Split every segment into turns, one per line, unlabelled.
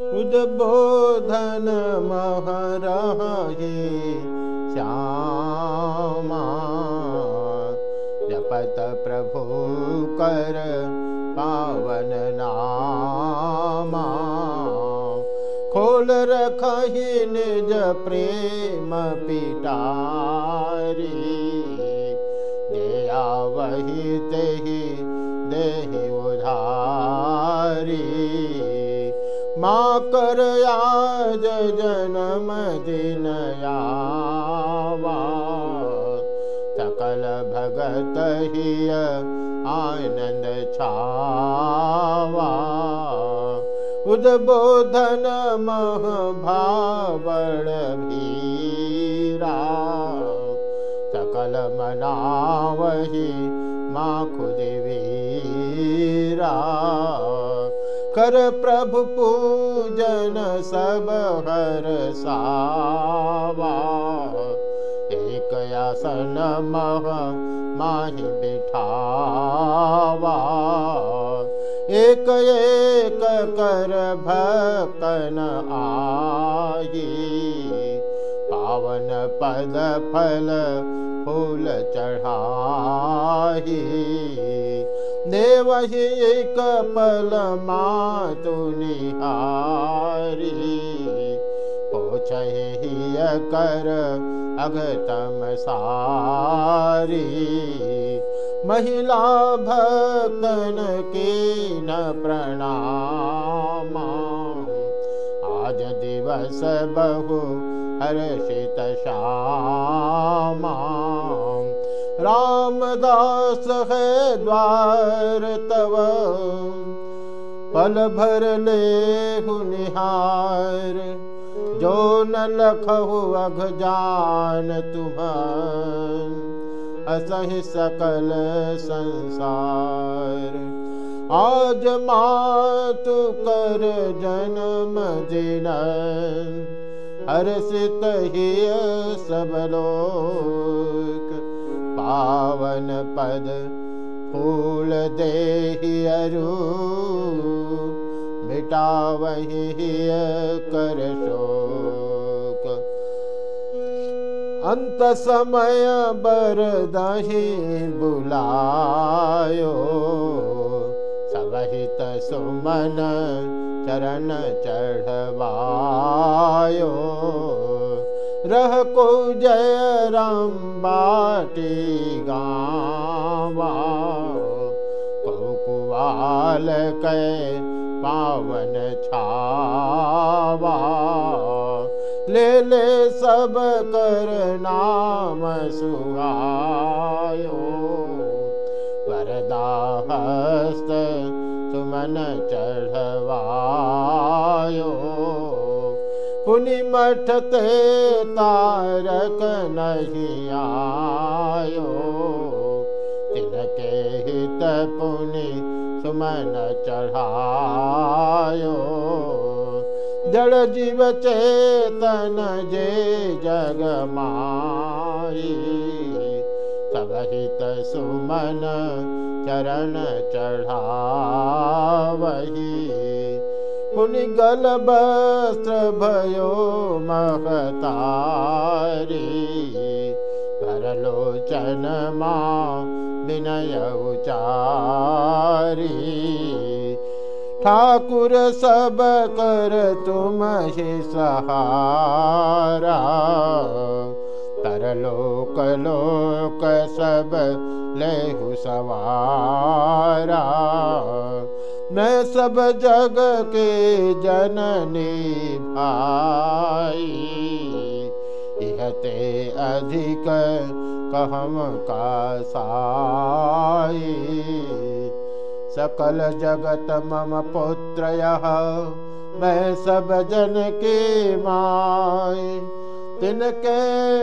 उद्बोधन महरहे श्यामा जपत प्रभु कर पावन नामा। खोल रखहि निज प्रेम पिटारी। दया वही आज जन्म दिन सकल भगत हिय आनंद छावा उद्बोधन मह भावण भीरा। सकल मनावही माँ खुद वीरा कर प्रभु पूजन सब हर सावा। एक आसन मह माहि बिठावा। एक एक कर भक्तन आई। पावन पद फल फूल चढ़ाही देवहि कपल मातु निहारी। पोछहि कर अगतम सारी। महिला भक्तन के न प्रणाम। आज दिवस बहु हर्षित श्यामा। रामदास है द्वार तव पल भर ले निहार जो न लखहु अघ जान असहि सकल संसार। आज मातु कर जन्म दिन हर्षित ही सब लोक पावन पद फूल देहि अरु। मिटावहि कर शोक अंत समय बर दही बुलायो। सवहित सुमन चरण चढ़वायो रह को जय राम बाटी गावा। कौकुवाल कै पावन छावा। ले ले सब कर नाम सुहायो। वरदाहस्त सुमन चढ़वायो पुनि मठते तारक नहीं आयो। तिनके हित पुनि सुमन चढ़ायो। जड़ जीव चेतन जे जग माई। सब हित सुमन चरण चढ़ावही पुनि गल वस्त्र भयो महतारी करलोचन मा विनय उचारी ठाकुर सब कर तुम ही सहारा। तरलोक लोक सब लेहु सवारा मैं सब जग के जननी भाई। इहते अधिक कहम का साई। सकल जगत मम पुत्र मैं सब जन के माय तिनके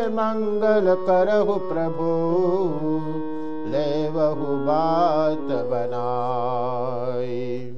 मंगल करहु प्रभु ले बहु बात बनाई